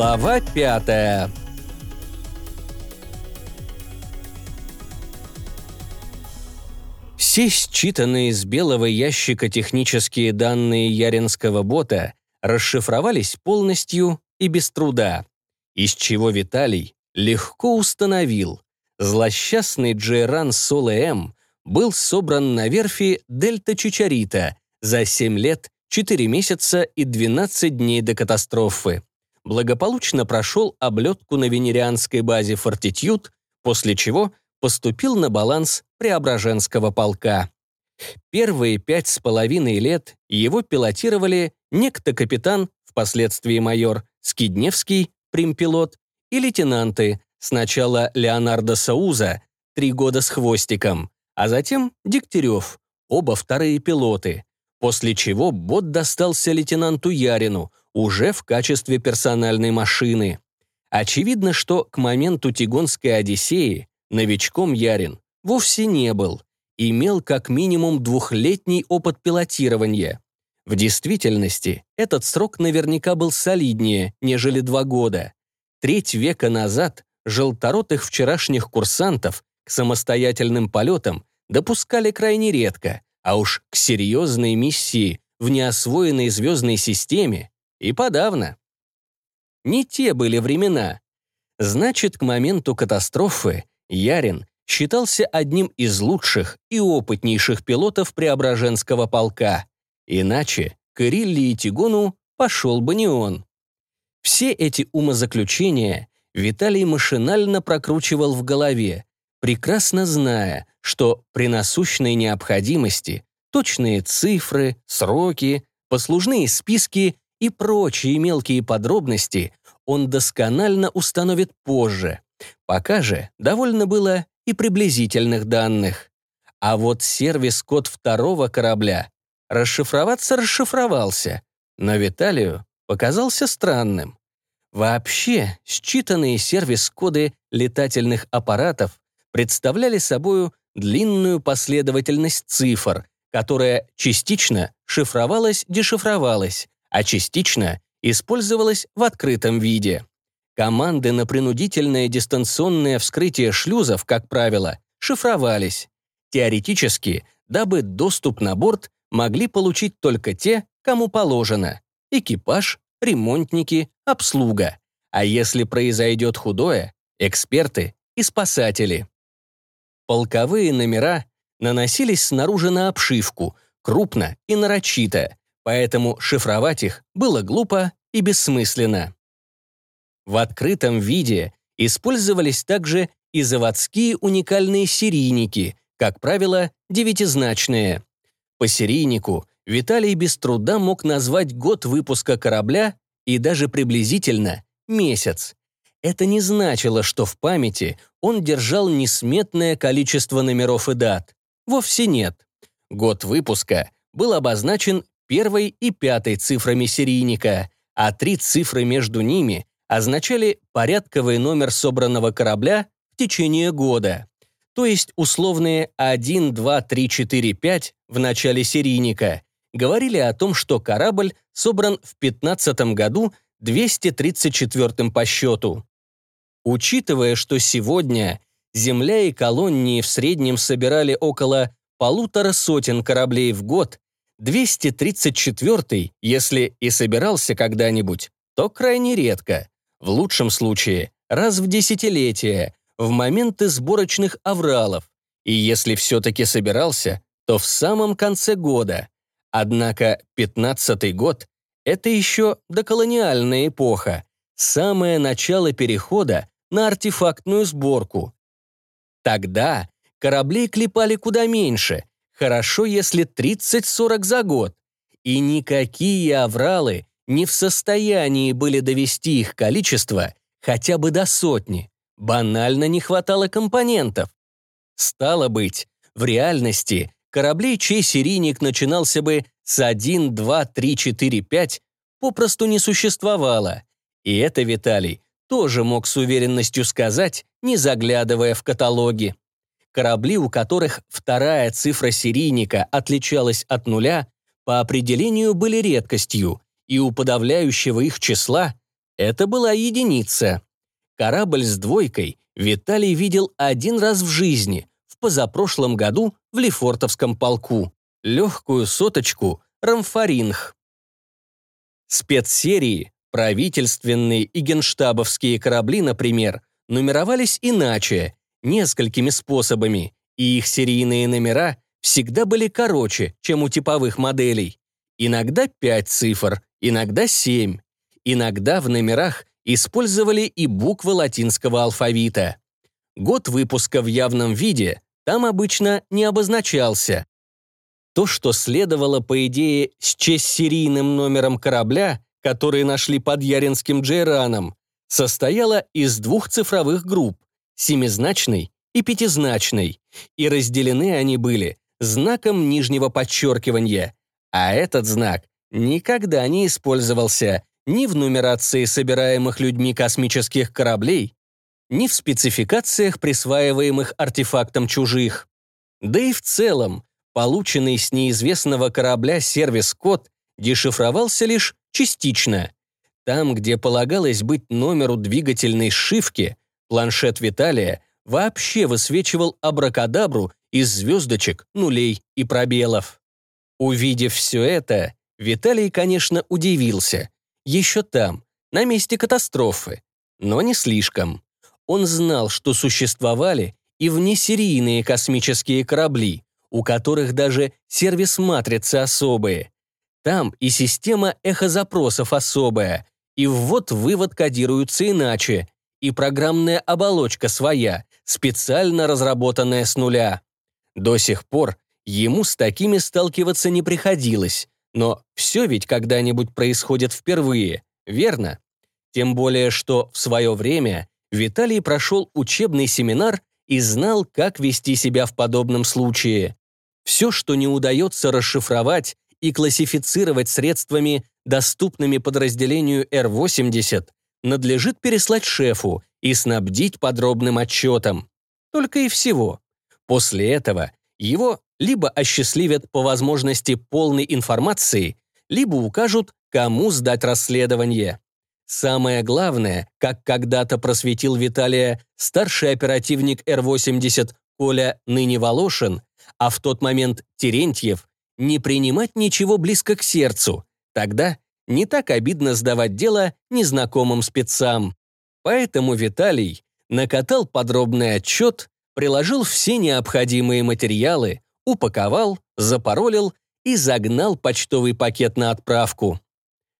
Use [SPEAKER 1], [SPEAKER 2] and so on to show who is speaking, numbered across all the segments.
[SPEAKER 1] Глава пятая Все считанные из белого ящика технические данные Яринского бота расшифровались полностью и без труда, из чего Виталий легко установил, злосчастный Джейран Соло М был собран на верфи Дельта Чичарита за 7 лет, 4 месяца и 12 дней до катастрофы. Благополучно прошел облетку на венерианской базе «Фортитюд», после чего поступил на баланс Преображенского полка. Первые пять с половиной лет его пилотировали некто капитан, впоследствии майор, Скидневский, примпилот, и лейтенанты, сначала Леонардо Сауза, три года с хвостиком, а затем Дегтярев, оба вторые пилоты, после чего бот достался лейтенанту Ярину, уже в качестве персональной машины. Очевидно, что к моменту Тигонской Одиссеи новичком Ярин вовсе не был, имел как минимум двухлетний опыт пилотирования. В действительности, этот срок наверняка был солиднее, нежели два года. Треть века назад желторотых вчерашних курсантов к самостоятельным полетам допускали крайне редко, а уж к серьезной миссии в неосвоенной звездной системе и подавно. Не те были времена. Значит, к моменту катастрофы Ярин считался одним из лучших и опытнейших пилотов Преображенского полка. Иначе к Ирилле и Тигону пошел бы не он. Все эти умозаключения Виталий машинально прокручивал в голове, прекрасно зная, что при насущной необходимости точные цифры, сроки, послужные списки и прочие мелкие подробности он досконально установит позже. Пока же довольно было и приблизительных данных. А вот сервис-код второго корабля расшифроваться расшифровался, но Виталию показался странным. Вообще, считанные сервис-коды летательных аппаратов представляли собою длинную последовательность цифр, которая частично шифровалась-дешифровалась, а частично использовалась в открытом виде. Команды на принудительное дистанционное вскрытие шлюзов, как правило, шифровались. Теоретически, дабы доступ на борт могли получить только те, кому положено – экипаж, ремонтники, обслуга. А если произойдет худое – эксперты и спасатели. Полковые номера наносились снаружи на обшивку, крупно и нарочито, поэтому шифровать их было глупо и бессмысленно. В открытом виде использовались также и заводские уникальные серийники, как правило, девятизначные. По серийнику Виталий без труда мог назвать год выпуска корабля и даже приблизительно месяц. Это не значило, что в памяти он держал несметное количество номеров и дат. Вовсе нет. Год выпуска был обозначен первой и пятой цифрами серийника, а три цифры между ними означали порядковый номер собранного корабля в течение года. То есть условные 1, 2, 3, 4, 5 в начале серийника говорили о том, что корабль собран в 15 году 234 по счету. Учитывая, что сегодня Земля и колонии в среднем собирали около полутора сотен кораблей в год, 234-й, если и собирался когда-нибудь, то крайне редко, в лучшем случае раз в десятилетие, в моменты сборочных авралов, и если все-таки собирался, то в самом конце года. Однако 15-й год — это еще доколониальная эпоха, самое начало перехода на артефактную сборку. Тогда кораблей клепали куда меньше, хорошо, если 30-40 за год, и никакие авралы не в состоянии были довести их количество хотя бы до сотни. Банально не хватало компонентов. Стало быть, в реальности кораблей, чей серийник начинался бы с 1, 2, 3, 4, 5, попросту не существовало. И это Виталий тоже мог с уверенностью сказать, не заглядывая в каталоги. Корабли, у которых вторая цифра серийника отличалась от нуля, по определению были редкостью, и у подавляющего их числа Это была единица. Корабль с двойкой Виталий видел один раз в жизни, в позапрошлом году в Лефортовском полку. Легкую соточку «Рамфоринг». Спецсерии, правительственные и генштабовские корабли, например, нумеровались иначе, несколькими способами, и их серийные номера всегда были короче, чем у типовых моделей. Иногда пять цифр, иногда семь. Иногда в номерах использовали и буквы латинского алфавита. Год выпуска в явном виде там обычно не обозначался. То, что следовало, по идее, счесть серийным номером корабля, который нашли под Яринским Джейраном, состояло из двух цифровых групп — семизначной и пятизначной, и разделены они были знаком нижнего подчеркивания, а этот знак никогда не использовался ни в нумерации собираемых людьми космических кораблей, ни в спецификациях, присваиваемых артефактам чужих. Да и в целом, полученный с неизвестного корабля сервис-код дешифровался лишь частично. Там, где полагалось быть номеру двигательной шивки, планшет Виталия вообще высвечивал абракадабру из звездочек, нулей и пробелов. Увидев все это, Виталий, конечно, удивился. Еще там, на месте катастрофы. Но не слишком. Он знал, что существовали и внесерийные космические корабли, у которых даже сервис-матрицы особые. Там и система эхозапросов особая, и ввод-вывод кодируются иначе, и программная оболочка своя, специально разработанная с нуля. До сих пор ему с такими сталкиваться не приходилось, но все ведь когда-нибудь происходит впервые, верно? Тем более, что в свое время Виталий прошел учебный семинар и знал, как вести себя в подобном случае. Все, что не удается расшифровать и классифицировать средствами, доступными подразделению Р-80, надлежит переслать шефу и снабдить подробным отчетом. Только и всего. После этого его либо осчастливят по возможности полной информации, либо укажут, кому сдать расследование. Самое главное, как когда-то просветил Виталия старший оперативник Р-80 Коля ныне Волошин, а в тот момент Терентьев, не принимать ничего близко к сердцу. Тогда не так обидно сдавать дело незнакомым спецам. Поэтому Виталий накатал подробный отчет, приложил все необходимые материалы, упаковал, запаролил и загнал почтовый пакет на отправку.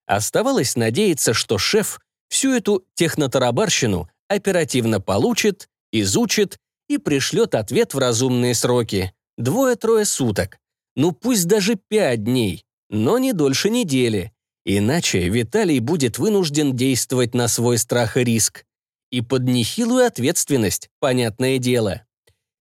[SPEAKER 1] Оставалось надеяться, что шеф всю эту технотарабарщину оперативно получит, изучит и пришлет ответ в разумные сроки. Двое-трое суток. Ну пусть даже пять дней, но не дольше недели. Иначе Виталий будет вынужден действовать на свой страх и риск. И под нехилую ответственность, понятное дело.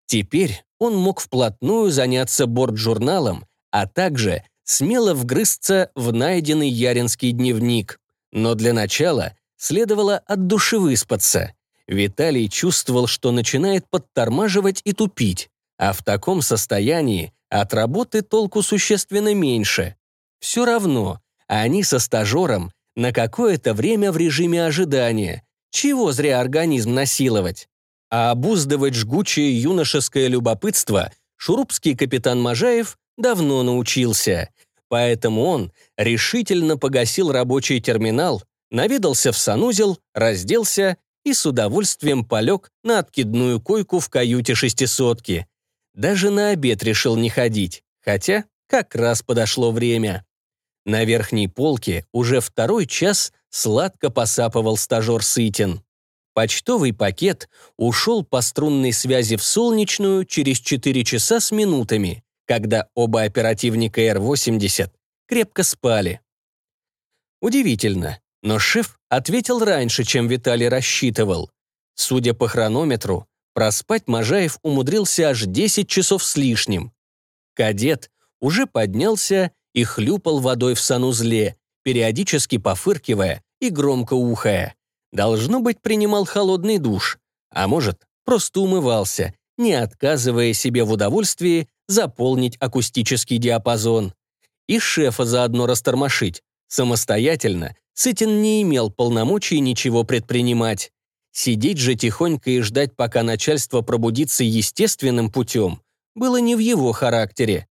[SPEAKER 1] Теперь он мог вплотную заняться борт-журналом, а также смело вгрызться в найденный Яринский дневник. Но для начала следовало от души выспаться. Виталий чувствовал, что начинает подтормаживать и тупить, а в таком состоянии от работы толку существенно меньше. Все равно, они со стажером на какое-то время в режиме ожидания. Чего зря организм насиловать? А обуздывать жгучее юношеское любопытство шурупский капитан Можаев давно научился. Поэтому он решительно погасил рабочий терминал, наведался в санузел, разделся и с удовольствием полег на откидную койку в каюте шестисотки. Даже на обед решил не ходить, хотя как раз подошло время. На верхней полке уже второй час сладко посапывал стажер Сытин. Почтовый пакет ушел по струнной связи в Солнечную через 4 часа с минутами, когда оба оперативника Р-80 крепко спали. Удивительно, но шеф ответил раньше, чем Виталий рассчитывал. Судя по хронометру, проспать Можаев умудрился аж 10 часов с лишним. Кадет уже поднялся и хлюпал водой в санузле, периодически пофыркивая и громко ухая. Должно быть, принимал холодный душ, а может, просто умывался, не отказывая себе в удовольствии заполнить акустический диапазон. И шефа заодно растормошить, самостоятельно, Сытин не имел полномочий ничего предпринимать. Сидеть же тихонько и ждать, пока начальство пробудится естественным путем, было не в его характере.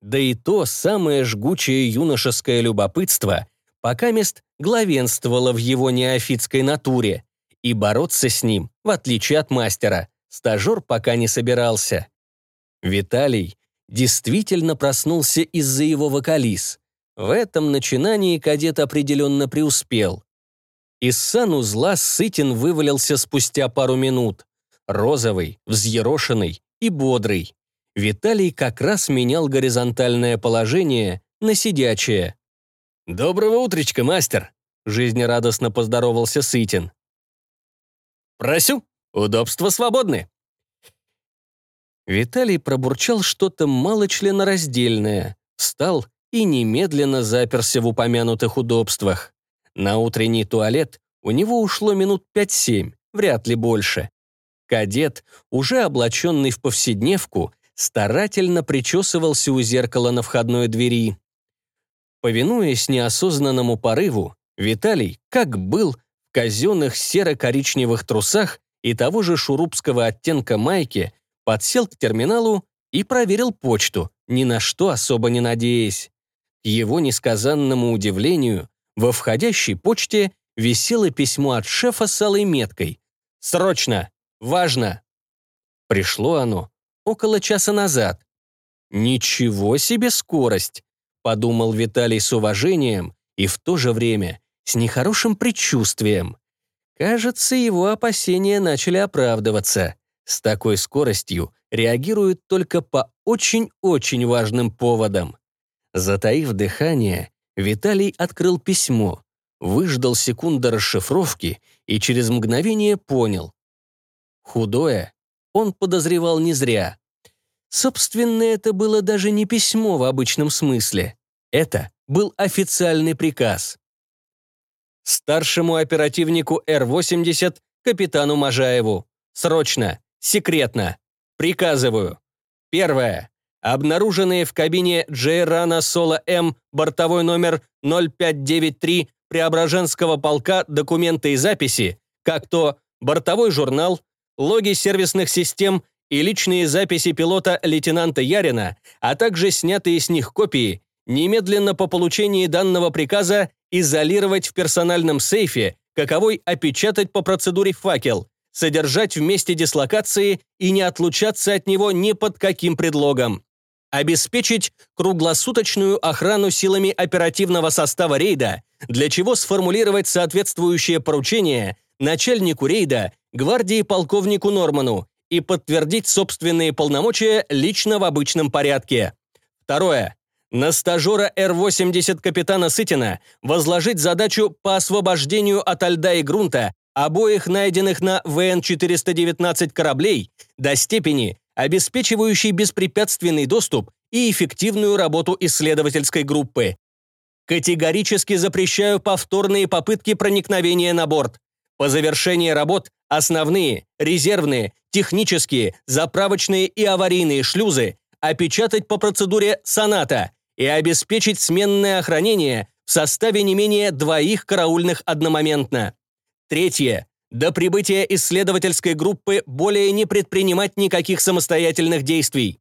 [SPEAKER 1] Да и то самое жгучее юношеское любопытство пока мест главенствовало в его неофитской натуре, и бороться с ним, в отличие от мастера, стажер пока не собирался. Виталий действительно проснулся из-за его вокализ. В этом начинании кадет определенно преуспел. Из санузла Сытин вывалился спустя пару минут. Розовый, взъерошенный и бодрый. Виталий как раз менял горизонтальное положение на сидячее. «Доброго утречка, мастер!» — жизнерадостно поздоровался Сытин. «Просю, удобства свободны!» Виталий пробурчал что-то малочленораздельное, встал и немедленно заперся в упомянутых удобствах. На утренний туалет у него ушло минут 5-7, вряд ли больше. Кадет, уже облаченный в повседневку, старательно причесывался у зеркала на входной двери. Повинуясь неосознанному порыву, Виталий, как был, в казенных серо-коричневых трусах и того же шурупского оттенка майки, подсел к терминалу и проверил почту, ни на что особо не надеясь. К его несказанному удивлению, во входящей почте висело письмо от шефа с алой меткой. «Срочно! Важно!» Пришло оно около часа назад. «Ничего себе скорость!» — подумал Виталий с уважением и в то же время с нехорошим предчувствием. Кажется, его опасения начали оправдываться. С такой скоростью реагируют только по очень-очень важным поводам. Затаив дыхание, Виталий открыл письмо, выждал секунду расшифровки и через мгновение понял. Худое он подозревал не зря. Собственно, это было даже не письмо в обычном смысле. Это был официальный приказ. Старшему оперативнику Р-80, капитану Можаеву. Срочно, секретно. Приказываю. Первое. Обнаруженные в кабине Джейрана Соло М бортовой номер 0593 Преображенского полка документы и записи, как то бортовой журнал, логи сервисных систем и личные записи пилота лейтенанта Ярина, а также снятые с них копии, немедленно по получении данного приказа изолировать в персональном сейфе, каковой опечатать по процедуре факел, содержать в месте дислокации и не отлучаться от него ни под каким предлогом. Обеспечить круглосуточную охрану силами оперативного состава рейда, для чего сформулировать соответствующее поручение начальнику рейда, гвардии полковнику Норману и подтвердить собственные полномочия лично в обычном порядке. Второе. На стажера Р-80 капитана Сытина возложить задачу по освобождению от льда и грунта обоих найденных на ВН-419 кораблей до степени, обеспечивающей беспрепятственный доступ и эффективную работу исследовательской группы. Категорически запрещаю повторные попытки проникновения на борт. По завершении работ основные, резервные, технические, заправочные и аварийные шлюзы опечатать по процедуре соната и обеспечить сменное охранение в составе не менее двоих караульных одномоментно. Третье. До прибытия исследовательской группы более не предпринимать никаких самостоятельных действий.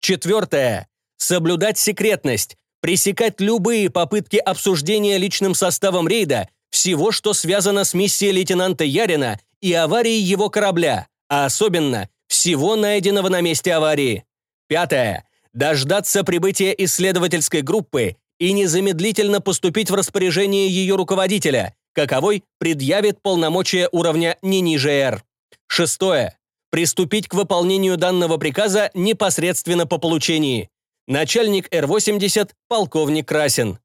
[SPEAKER 1] Четвертое. Соблюдать секретность, пресекать любые попытки обсуждения личным составом рейда всего, что связано с миссией лейтенанта Ярина и аварией его корабля, а особенно всего найденного на месте аварии. Пятое. Дождаться прибытия исследовательской группы и незамедлительно поступить в распоряжение ее руководителя, каковой предъявит полномочия уровня не ниже Р. Шестое. Приступить к выполнению данного приказа непосредственно по получении. Начальник Р-80, полковник Красин.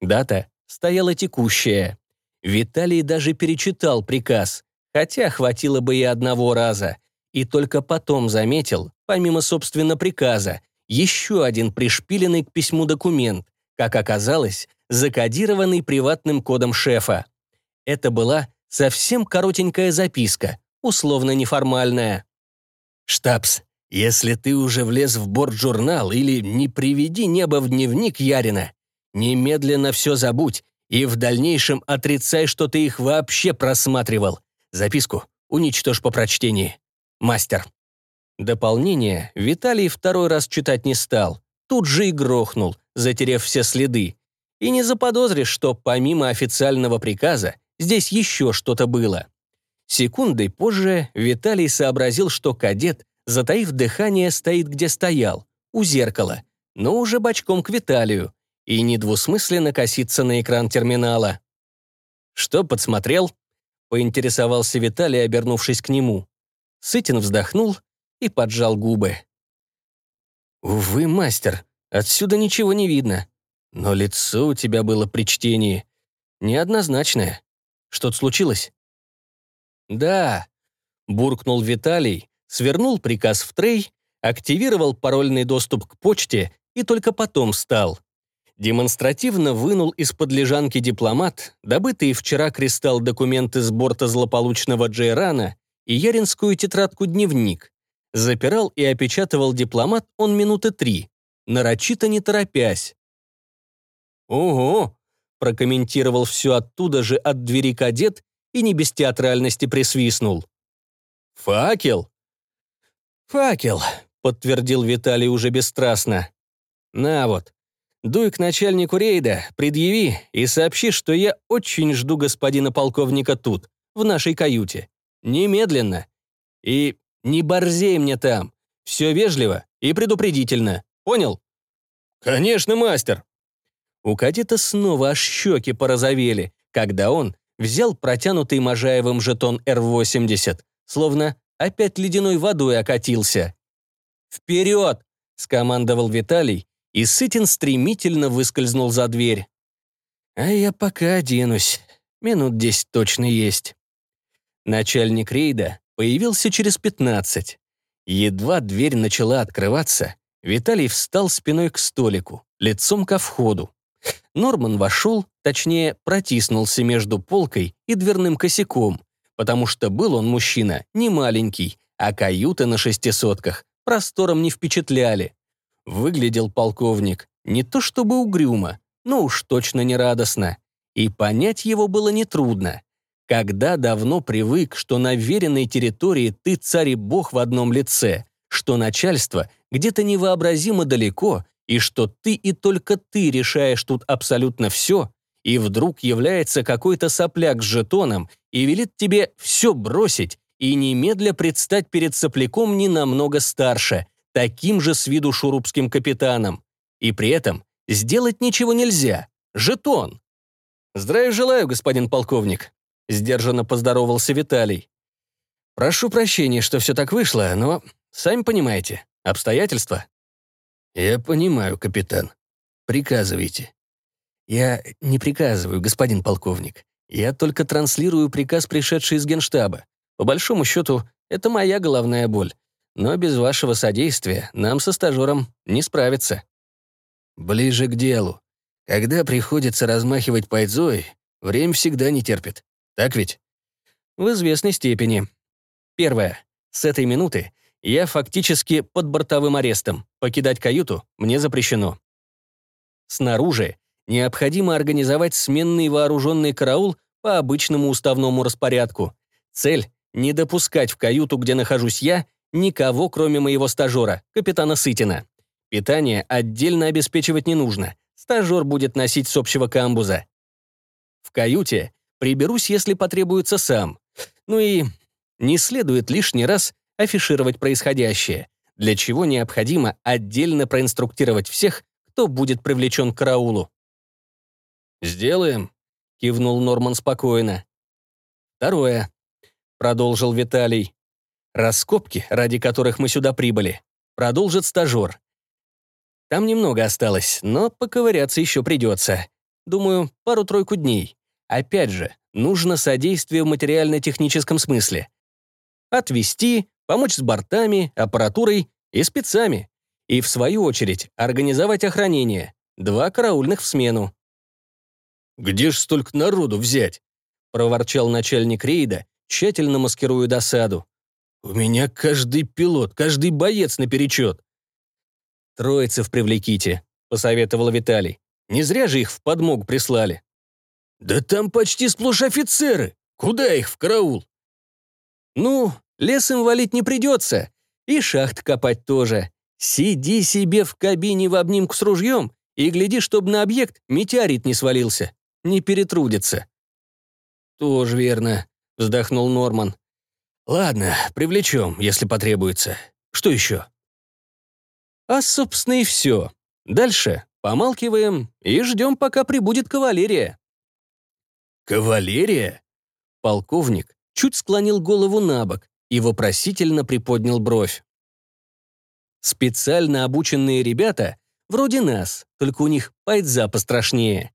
[SPEAKER 1] Дата стояла текущая. Виталий даже перечитал приказ, хотя хватило бы и одного раза, и только потом заметил, помимо собственно приказа, еще один пришпиленный к письму документ, как оказалось, закодированный приватным кодом шефа. Это была совсем коротенькая записка, условно неформальная. «Штабс, если ты уже влез в борт-журнал или не приведи небо в дневник Ярина, Немедленно все забудь И в дальнейшем отрицай, что ты их вообще просматривал. Записку уничтожь по прочтении. Мастер. Дополнение Виталий второй раз читать не стал. Тут же и грохнул, затерев все следы. И не заподозришь, что помимо официального приказа здесь еще что-то было. Секундой позже Виталий сообразил, что кадет, затаив дыхание, стоит где стоял, у зеркала, но уже бочком к Виталию, и недвусмысленно косится на экран терминала. «Что подсмотрел?» — поинтересовался Виталий, обернувшись к нему. Сытин вздохнул и поджал губы. «Увы, мастер, отсюда ничего не видно. Но лицо у тебя было при чтении неоднозначное. Что-то случилось?» «Да», — буркнул Виталий, свернул приказ в трей, активировал парольный доступ к почте и только потом встал. Демонстративно вынул из-под лежанки дипломат, добытые вчера кристалл документы с борта злополучного Джейрана и яринскую тетрадку-дневник. Запирал и опечатывал дипломат он минуты три, нарочито не торопясь. «Ого!» — прокомментировал все оттуда же от двери кадет и не без театральности присвистнул. «Факел?» «Факел», — подтвердил Виталий уже бесстрастно. «На вот, дуй к начальнику рейда, предъяви и сообщи, что я очень жду господина полковника тут, в нашей каюте. Немедленно. И не борзей мне там. Все вежливо и предупредительно. Понял?» «Конечно, мастер!» У кадета снова аж щеки порозовели, когда он взял протянутый Можаевым жетон Р-80, словно опять ледяной водой окатился. «Вперед!» — скомандовал Виталий, и Сытин стремительно выскользнул за дверь. «А я пока оденусь. Минут десять точно есть». Начальник рейда появился через пятнадцать. Едва дверь начала открываться, Виталий встал спиной к столику, лицом ко входу. Норман вошел, точнее, протиснулся между полкой и дверным косяком, потому что был он мужчина не маленький, а каюты на шестисотках простором не впечатляли. Выглядел полковник не то чтобы угрюмо, но уж точно не радостно. И понять его было нетрудно. Когда давно привык, что на веренной территории ты царь и бог в одном лице, что начальство где-то невообразимо далеко, и что ты и только ты решаешь тут абсолютно все, и вдруг является какой-то сопляк с жетоном и велит тебе все бросить и немедля предстать перед сопляком не намного старше, таким же с виду шурупским капитаном. И при этом сделать ничего нельзя. Жетон. «Здравия желаю, господин полковник», — сдержанно поздоровался Виталий. «Прошу прощения, что все так вышло, но, сами понимаете, обстоятельства». «Я понимаю, капитан. Приказывайте». «Я не приказываю, господин полковник. Я только транслирую приказ, пришедший из генштаба. По большому счету, это моя головная боль. Но без вашего содействия нам со стажером не справиться». «Ближе к делу. Когда приходится размахивать пайдзой, время всегда не терпит. Так ведь?» «В известной степени. Первое. С этой минуты я фактически под бортовым арестом. Покидать каюту мне запрещено. Снаружи необходимо организовать сменный вооруженный караул по обычному уставному распорядку. Цель — не допускать в каюту, где нахожусь я, никого, кроме моего стажера, капитана Сытина. Питание отдельно обеспечивать не нужно. Стажер будет носить с общего камбуза. В каюте приберусь, если потребуется сам. Ну и не следует лишний раз афишировать происходящее, для чего необходимо отдельно проинструктировать всех, кто будет привлечен к караулу. «Сделаем», — кивнул Норман спокойно. «Второе», — продолжил Виталий. «Раскопки, ради которых мы сюда прибыли, продолжит стажер. Там немного осталось, но поковыряться еще придется. Думаю, пару-тройку дней. Опять же, нужно содействие в материально-техническом смысле. Отвести, помочь с бортами, аппаратурой и спецами. И, в свою очередь, организовать охранение. Два караульных в смену. «Где ж столько народу взять?» — проворчал начальник рейда, тщательно маскируя досаду. «У меня каждый пилот, каждый боец наперечет». «Троицев привлеките», — посоветовал Виталий. «Не зря же их в подмогу прислали».
[SPEAKER 2] «Да там почти сплошь офицеры! Куда их в караул?»
[SPEAKER 1] «Ну, лес им валить не придется, и шахт копать тоже. Сиди себе в кабине в обнимку с ружьем и гляди, чтобы на объект метеорит не свалился. Не перетрудится». «Тоже верно», — вздохнул Норман.
[SPEAKER 2] «Ладно, привлечем, если потребуется. Что еще?»
[SPEAKER 1] А, собственно, и все. Дальше помалкиваем и ждем, пока прибудет кавалерия.
[SPEAKER 2] «Кавалерия?»
[SPEAKER 1] Полковник чуть склонил голову на бок и вопросительно приподнял бровь. Специально обученные ребята, вроде нас, только у них пайдза пострашнее.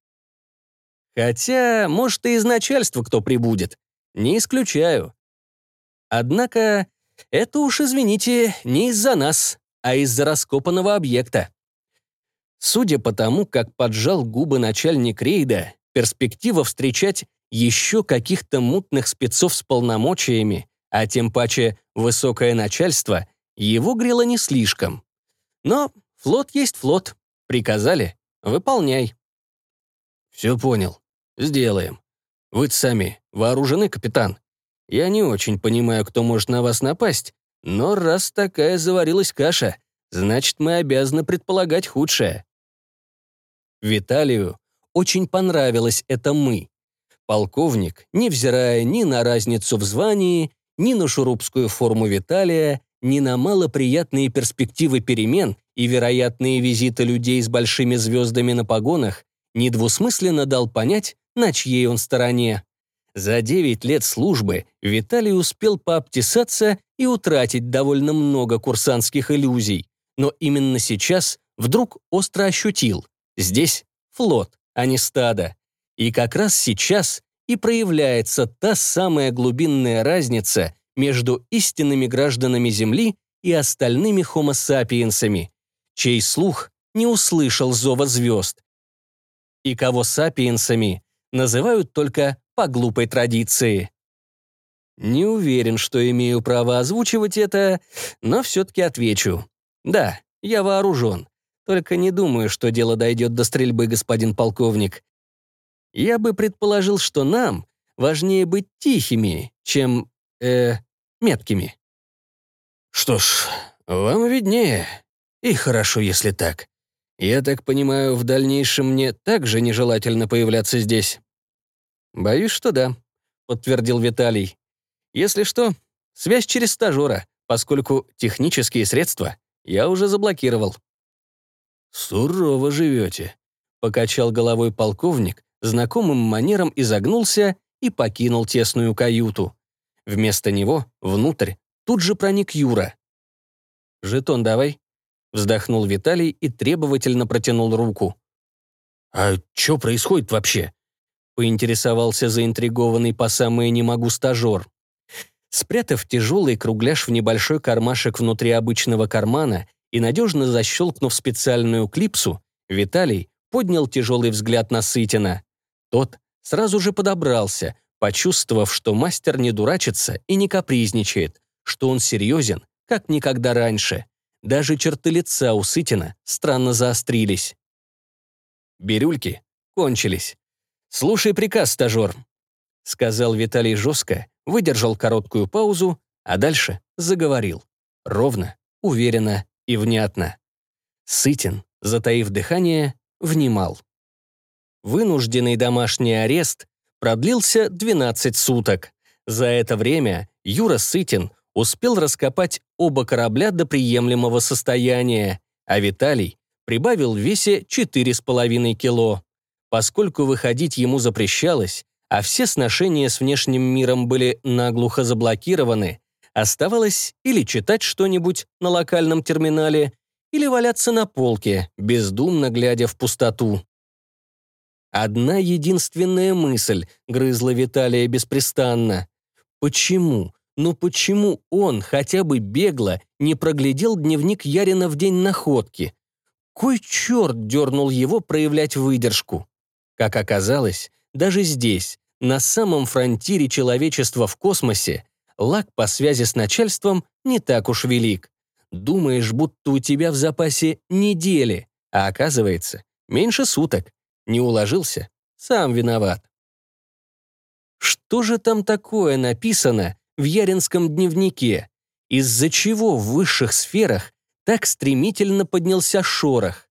[SPEAKER 1] Хотя, может, и из начальства кто прибудет. Не исключаю. Однако, это уж, извините, не из-за нас, а из-за раскопанного объекта. Судя по тому, как поджал губы начальник рейда, перспектива встречать еще каких-то мутных спецов с полномочиями, а тем паче высокое начальство, его грело не слишком. Но флот есть флот. Приказали — выполняй.
[SPEAKER 2] Все понял. Сделаем. вы сами вооружены, капитан? Я не очень понимаю, кто может на вас напасть, но раз такая заварилась каша, значит, мы обязаны предполагать худшее.
[SPEAKER 1] Виталию очень понравилось это «мы». Полковник, невзирая ни на разницу в звании, ни на шурупскую форму Виталия, ни на малоприятные перспективы перемен и вероятные визиты людей с большими звездами на погонах, недвусмысленно дал понять, на чьей он стороне. За 9 лет службы Виталий успел пообтесаться и утратить довольно много курсантских иллюзий, но именно сейчас вдруг остро ощутил – здесь флот, а не стадо. И как раз сейчас и проявляется та самая глубинная разница между истинными гражданами Земли и остальными хомо-сапиенсами, чей слух не услышал зова звезд, и кого сапиенсами называют только по глупой традиции. Не уверен, что имею право озвучивать это, но все-таки отвечу. Да, я вооружен. Только не думаю, что дело дойдет до стрельбы, господин полковник. Я бы предположил, что нам важнее быть тихими, чем, э, меткими.
[SPEAKER 2] Что ж, вам виднее. И хорошо, если так. Я так понимаю, в дальнейшем мне также нежелательно появляться здесь.
[SPEAKER 1] Боюсь, что да, подтвердил Виталий. Если что, связь через стажера, поскольку технические средства я уже заблокировал.
[SPEAKER 2] «Сурово живете», — покачал головой полковник, знакомым манером изогнулся и покинул тесную каюту. Вместо него внутрь тут же проник Юра.
[SPEAKER 1] «Жетон давай», — вздохнул Виталий и требовательно протянул руку.
[SPEAKER 2] «А что происходит вообще?»
[SPEAKER 1] — поинтересовался заинтригованный по самое «не могу» стажер. Спрятав тяжелый кругляш в небольшой кармашек внутри обычного кармана и надежно защелкнув специальную клипсу, Виталий поднял тяжелый взгляд на Сытина. Тот сразу же подобрался, почувствовав, что мастер не дурачится и не капризничает, что он серьезен, как никогда раньше. Даже черты лица у Сытина странно заострились. Бирюльки кончились. «Слушай приказ, стажер», — сказал Виталий жестко, выдержал короткую паузу, а дальше заговорил. Ровно, уверенно и внятно. Сытин, затаив дыхание, внимал. Вынужденный домашний арест продлился 12 суток. За это время Юра Сытин успел раскопать оба корабля до приемлемого состояния, а Виталий прибавил в весе 4,5 кило. Поскольку выходить ему запрещалось, а все сношения с внешним миром были наглухо заблокированы, Оставалось или читать что-нибудь на локальном терминале, или валяться на полке, бездумно глядя в пустоту. Одна единственная мысль грызла Виталия беспрестанно. Почему? Ну почему он хотя бы бегло не проглядел дневник Ярина в день находки? Кой черт дернул его проявлять выдержку? Как оказалось, даже здесь, на самом фронтире человечества в космосе, лак по связи с начальством не так уж велик. Думаешь, будто у тебя в запасе недели, а оказывается, меньше суток. Не уложился? Сам виноват. Что же там такое написано в Яринском дневнике? Из-за чего в высших сферах так стремительно поднялся шорох?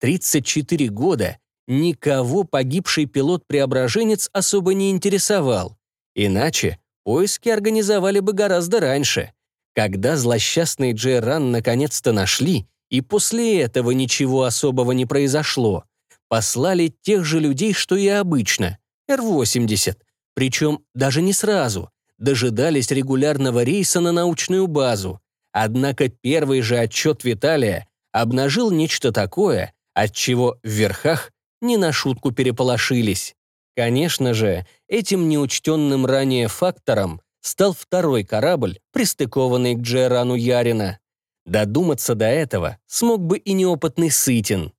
[SPEAKER 1] 34 года никого погибший пилот-преображенец особо не интересовал. Иначе поиски организовали бы гораздо раньше. Когда злосчастный Джейран наконец-то нашли, и после этого ничего особого не произошло, послали тех же людей, что и обычно, Р-80, причем даже не сразу, дожидались регулярного рейса на научную базу. Однако первый же отчет Виталия обнажил нечто такое, от чего в верхах не на шутку переполошились. Конечно же, этим неучтенным ранее фактором стал второй корабль, пристыкованный к Джерану Ярина. Додуматься до этого смог бы и неопытный Сытин.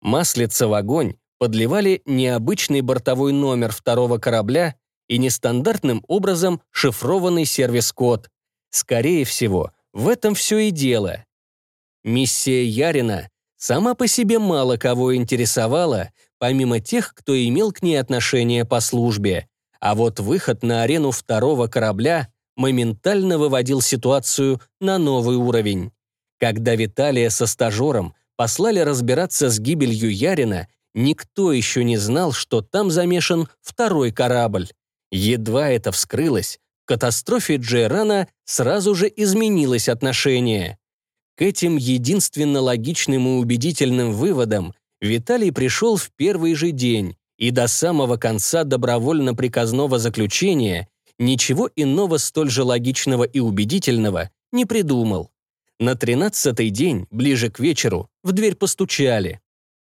[SPEAKER 1] Маслица в огонь подливали необычный бортовой номер второго корабля и нестандартным образом шифрованный сервис-код. Скорее всего, в этом все и дело. Миссия Ярина сама по себе мало кого интересовала, помимо тех, кто имел к ней отношение по службе. А вот выход на арену второго корабля моментально выводил ситуацию на новый уровень. Когда Виталия со стажером послали разбираться с гибелью Ярина, никто еще не знал, что там замешан второй корабль. Едва это вскрылось, к катастрофе Джейрана сразу же изменилось отношение. К этим единственно логичным и убедительным выводам Виталий пришел в первый же день и до самого конца добровольно-приказного заключения ничего иного столь же логичного и убедительного не придумал. На тринадцатый день, ближе к вечеру, в дверь постучали.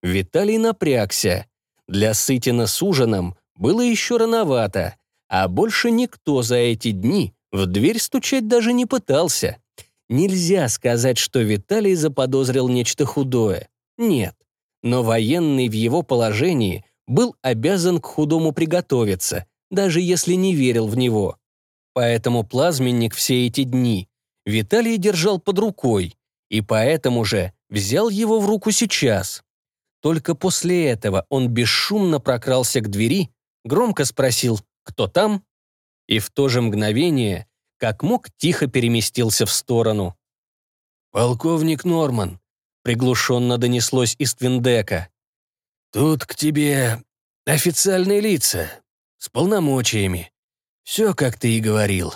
[SPEAKER 1] Виталий напрягся. Для Сытина с ужином было еще рановато, а больше никто за эти дни в дверь стучать даже не пытался. Нельзя сказать, что Виталий заподозрил нечто худое. Нет. Но военный в его положении был обязан к худому приготовиться, даже если не верил в него. Поэтому плазменник все эти дни Виталий держал под рукой, и поэтому же взял его в руку сейчас. Только после этого он бесшумно прокрался к двери, громко спросил «Кто там?» и в то же мгновение, как мог, тихо переместился в сторону. «Полковник Норман», — приглушенно донеслось из Твиндека. «Тут к тебе официальные лица, с полномочиями. Все, как ты и говорил».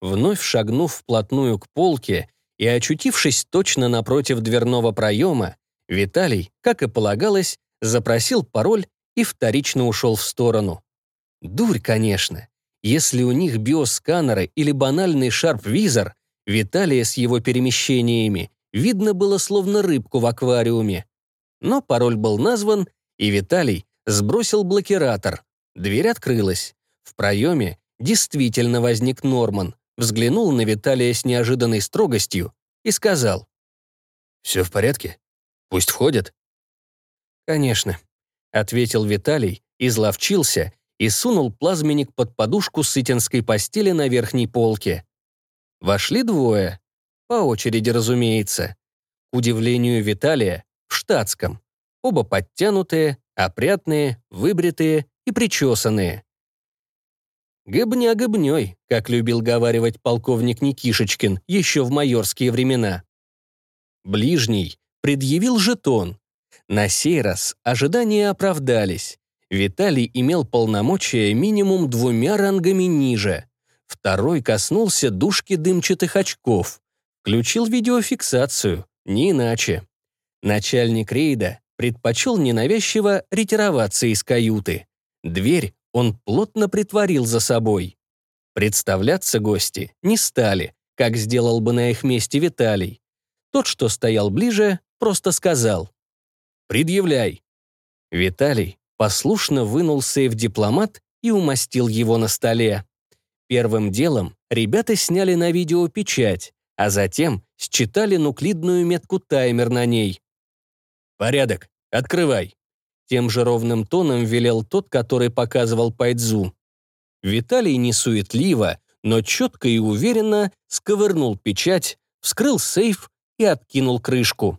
[SPEAKER 1] Вновь шагнув вплотную к полке и очутившись точно напротив дверного проема, Виталий, как и полагалось, запросил пароль и вторично ушел в сторону. Дурь, конечно. Если у них биосканеры или банальный шарп-визор, Виталия с его перемещениями видно было словно рыбку в аквариуме. Но пароль был назван, и Виталий сбросил блокиратор. Дверь открылась. В проеме действительно возник Норман взглянул на Виталия с неожиданной строгостью и сказал. «Все в порядке? Пусть входят». «Конечно», — ответил Виталий, изловчился и сунул плазменник под подушку сытинской постели на верхней полке. Вошли двое. По очереди, разумеется. К удивлению Виталия, в штатском. Оба подтянутые, опрятные, выбритые и причесанные. Гыбня гыбней, как любил говаривать полковник Никишечкин еще в майорские времена. Ближний предъявил жетон. На сей раз ожидания оправдались. Виталий имел полномочия минимум двумя рангами ниже. Второй коснулся дужки дымчатых очков. Включил видеофиксацию, не иначе. Начальник рейда предпочел ненавязчиво ретироваться из каюты. Дверь он плотно притворил за собой. Представляться гости не стали, как сделал бы на их месте Виталий. Тот, что стоял ближе, просто сказал «Предъявляй». Виталий послушно вынул сейф-дипломат и умастил его на столе. Первым делом ребята сняли на видео печать, а затем считали нуклидную метку таймер на ней. «Порядок, открывай», тем же ровным тоном велел тот, который показывал Пайдзу. Виталий несуетливо, но четко и уверенно сковырнул печать, вскрыл сейф и откинул крышку.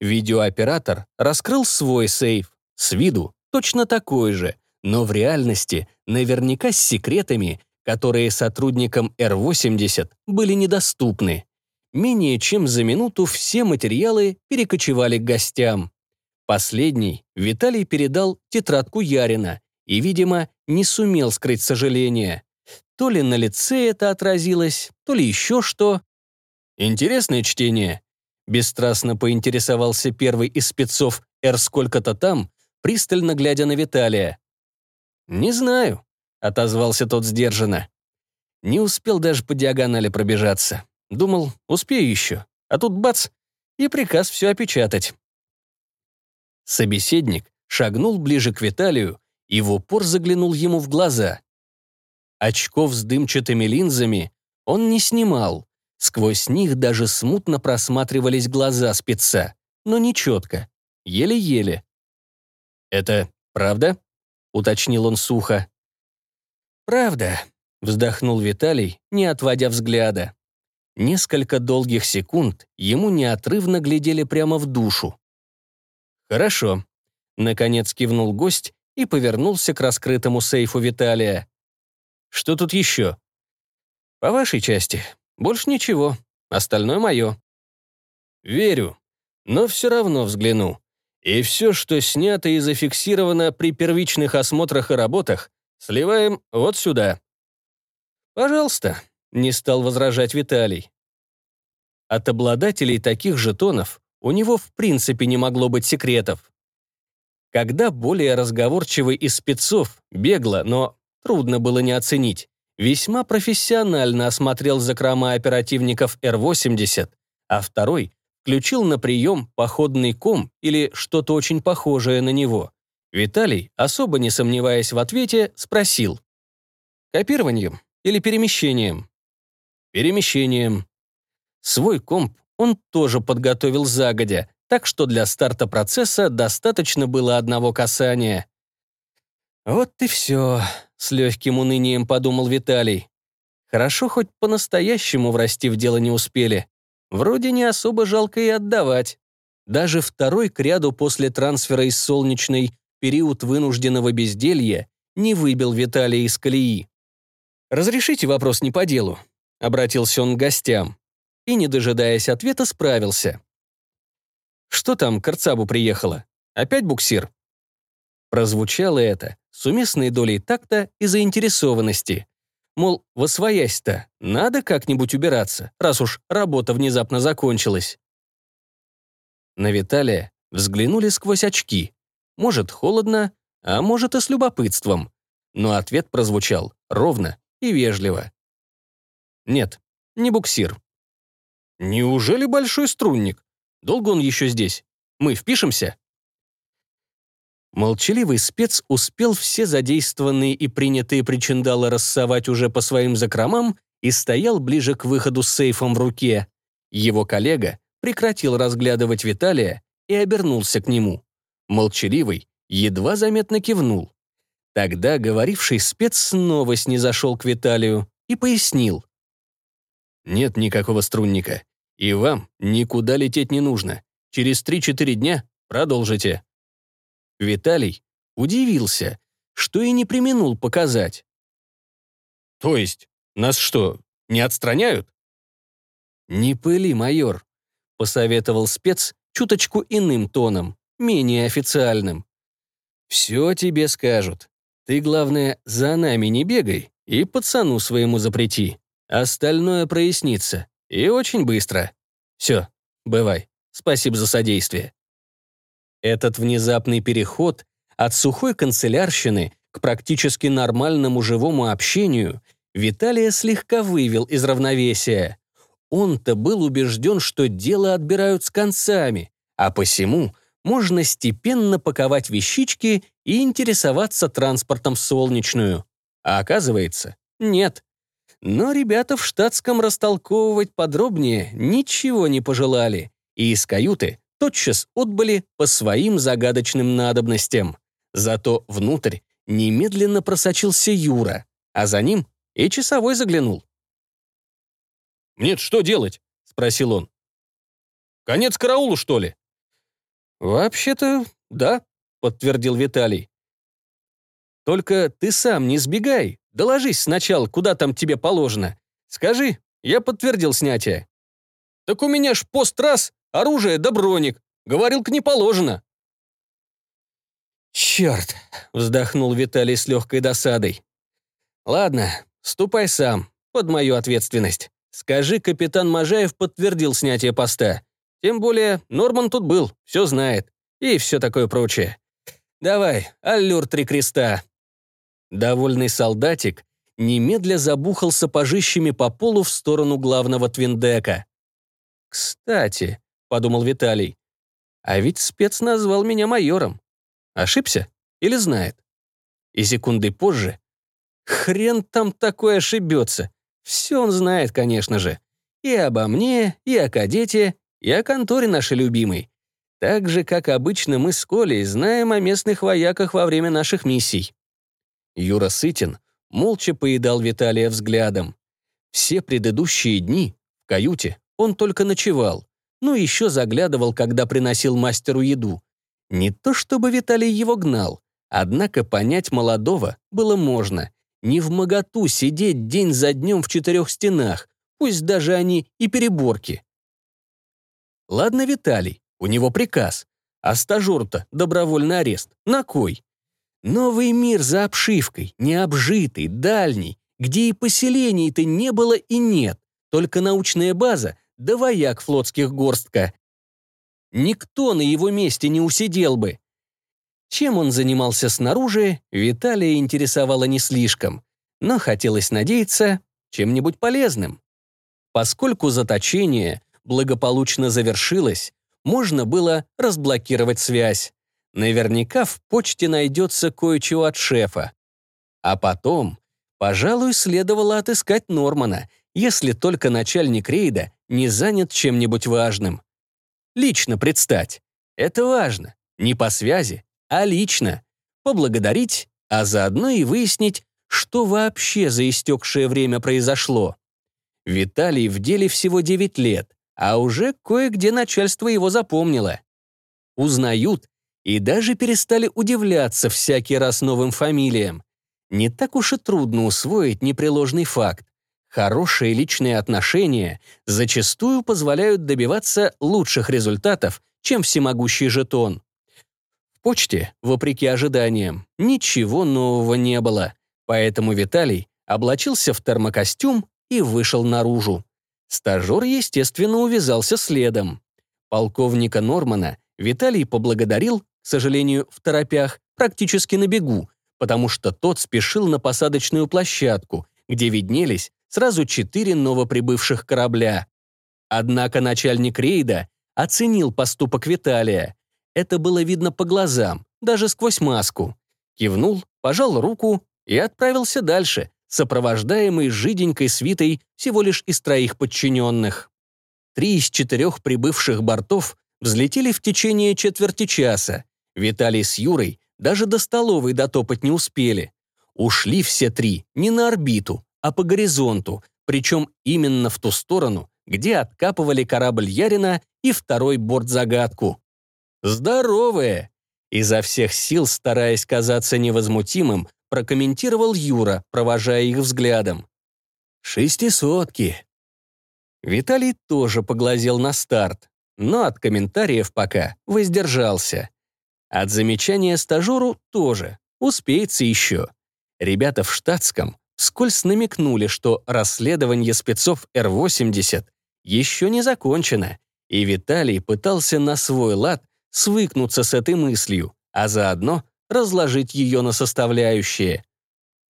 [SPEAKER 1] Видеооператор раскрыл свой сейф, с виду точно такой же, но в реальности наверняка с секретами, которые сотрудникам Р-80 были недоступны. Менее чем за минуту все материалы перекочевали к гостям. Последний Виталий передал тетрадку Ярина и, видимо, не сумел скрыть сожаление. То ли на лице это отразилось, то ли еще что. Интересное чтение. Бесстрастно поинтересовался первый из спецов «Р сколько-то там», пристально глядя на Виталия. «Не знаю», — отозвался тот сдержанно. Не успел даже по диагонали пробежаться. Думал, успею еще. А тут бац, и приказ все опечатать. Собеседник шагнул ближе к Виталию и в упор заглянул ему в глаза. Очков с дымчатыми линзами он не снимал. Сквозь них даже смутно просматривались глаза спеца, но не четко, еле-еле. «Это правда?» — уточнил он сухо. «Правда», — вздохнул Виталий, не отводя взгляда. Несколько долгих секунд ему неотрывно глядели прямо в душу. «Хорошо», — наконец кивнул гость и повернулся к раскрытому сейфу Виталия. «Что тут еще?» «По вашей части. Больше ничего. Остальное мое». «Верю, но все равно взгляну. И все, что снято и зафиксировано при первичных осмотрах и работах, сливаем вот сюда». «Пожалуйста», — не стал возражать Виталий. От обладателей таких жетонов у него в принципе не могло быть секретов. Когда более разговорчивый из спецов бегло, но трудно было не оценить, весьма профессионально осмотрел закрома оперативников Р-80, а второй включил на прием походный ком или что-то очень похожее на него. Виталий, особо не сомневаясь в ответе, спросил. «Копированием или перемещением?» «Перемещением». Свой комп он тоже подготовил загодя, так что для старта процесса достаточно было одного касания. «Вот и все», — с легким унынием подумал Виталий. «Хорошо, хоть по-настоящему врасти в дело не успели. Вроде не особо жалко и отдавать. Даже второй к ряду после трансфера из солнечной период вынужденного безделья не выбил Виталия из колеи. «Разрешите вопрос не по делу?» — обратился он к гостям. И, не дожидаясь ответа, справился. «Что там к Арцабу приехала? Опять буксир?» Прозвучало это с уместной долей такта и заинтересованности. Мол, восвоясь-то, надо как-нибудь убираться, раз уж работа внезапно закончилась. На Виталия взглянули сквозь очки. Может, холодно, а может и с любопытством. Но ответ прозвучал ровно и вежливо. Нет, не буксир. Неужели большой струнник? Долго он еще здесь? Мы впишемся? Молчаливый спец успел все задействованные и принятые причиндалы рассовать уже по своим закромам и стоял ближе к выходу с сейфом в руке. Его коллега прекратил разглядывать Виталия и обернулся к нему. Молчаливый едва заметно кивнул. Тогда говоривший спец снова снизошел к Виталию и пояснил. «Нет никакого струнника, и вам никуда лететь не нужно. Через 3-4 дня продолжите». Виталий удивился, что и не применул показать. «То есть, нас что, не отстраняют?» «Не пыли, майор», — посоветовал спец чуточку иным тоном, менее официальным. «Все тебе скажут. Ты, главное, за нами не бегай и пацану своему запрети. Остальное прояснится. И очень быстро. Все, бывай. Спасибо за содействие». Этот внезапный переход от сухой канцелярщины к практически нормальному живому общению Виталия слегка вывел из равновесия. Он-то был убежден, что дело отбирают с концами, а посему можно степенно паковать вещички и интересоваться транспортом солнечную. А оказывается, нет. Но ребята в штатском растолковывать подробнее ничего не пожелали, и из каюты тотчас отбыли по своим загадочным надобностям. Зато внутрь немедленно просочился Юра, а за ним и часовой заглянул. «Нет, что делать?» — спросил он. «Конец караулу, что ли?» «Вообще-то, да», — подтвердил Виталий. Только ты сам не сбегай, доложись сначала, куда там тебе положено. Скажи, я подтвердил снятие». «Так у меня ж пост раз, оружие да броник. Говорил-ка не положено». «Черт!» — вздохнул Виталий с легкой досадой. «Ладно, ступай сам, под мою ответственность. Скажи, капитан Можаев подтвердил снятие поста. Тем более Норман тут был, все знает. И все такое прочее. Давай, аллюр три креста». Довольный солдатик немедля забухал сапожищами по полу в сторону главного твиндека. «Кстати», — подумал Виталий, — «а ведь спец назвал меня майором. Ошибся? Или знает?» И секунды позже Хрен там такой ошибется. Все он знает, конечно же. И обо мне, и о кадете, и о конторе нашей любимой. Так же, как обычно мы с Колей знаем о местных вояках во время наших миссий. Юра Сытин молча поедал Виталия взглядом. Все предыдущие дни в каюте он только ночевал, ну еще заглядывал, когда приносил мастеру еду. Не то чтобы Виталий его гнал, однако понять молодого было можно. Не в моготу сидеть день за днем в четырех стенах, пусть даже они и переборки. Ладно, Виталий, у него приказ. А стажер-то добровольный арест. На кой? Новый мир за обшивкой, необжитый, дальний, где и поселений-то не было и нет, только научная база да вояк флотских горстка. Никто на его месте не усидел бы. Чем он занимался снаружи, Виталия интересовало не слишком, но хотелось надеяться чем-нибудь полезным. Поскольку заточение благополучно завершилось, можно было разблокировать связь. Наверняка в почте найдется кое-чего от шефа. А потом, пожалуй, следовало отыскать Нормана, если только начальник рейда не занят чем-нибудь важным. Лично предстать. Это важно. Не по связи, а лично. Поблагодарить, а заодно и выяснить, что вообще за истекшее время произошло. Виталий в деле всего 9 лет, а уже кое-где начальство его запомнило. Узнают и даже перестали удивляться всякий раз новым фамилиям. Не так уж и трудно усвоить непреложный факт. Хорошие личные отношения зачастую позволяют добиваться лучших результатов, чем всемогущий жетон почте, вопреки ожиданиям, ничего нового не было, поэтому Виталий облачился в термокостюм и вышел наружу. Стажер, естественно, увязался следом. Полковника Нормана Виталий поблагодарил, к сожалению, в торопях, практически на бегу, потому что тот спешил на посадочную площадку, где виднелись сразу четыре новоприбывших корабля. Однако начальник рейда оценил поступок Виталия это было видно по глазам, даже сквозь маску. Кивнул, пожал руку и отправился дальше, сопровождаемый жиденькой свитой всего лишь из троих подчиненных. Три из четырех прибывших бортов взлетели в течение четверти часа. Виталий с Юрой даже до столовой дотопать не успели. Ушли все три не на орбиту, а по горизонту, причем именно в ту сторону, где откапывали корабль Ярина и второй борт-загадку. Здоровые!» Изо всех сил, стараясь казаться невозмутимым, прокомментировал Юра, провожая их взглядом. «Шестисотки». Виталий тоже поглазел на старт, но от комментариев пока воздержался. От замечания стажеру тоже, успеется еще. Ребята в штатском вскользь намекнули, что расследование спецов Р-80 еще не закончено, и Виталий пытался на свой лад свыкнуться с этой мыслью, а заодно разложить ее на составляющие.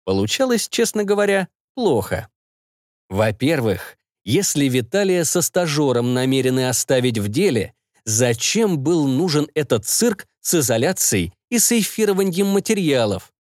[SPEAKER 1] Получалось, честно говоря, плохо. Во-первых, если Виталия со стажером намерены оставить в деле, зачем был нужен этот цирк с изоляцией и с эфированием материалов?